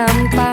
tanpa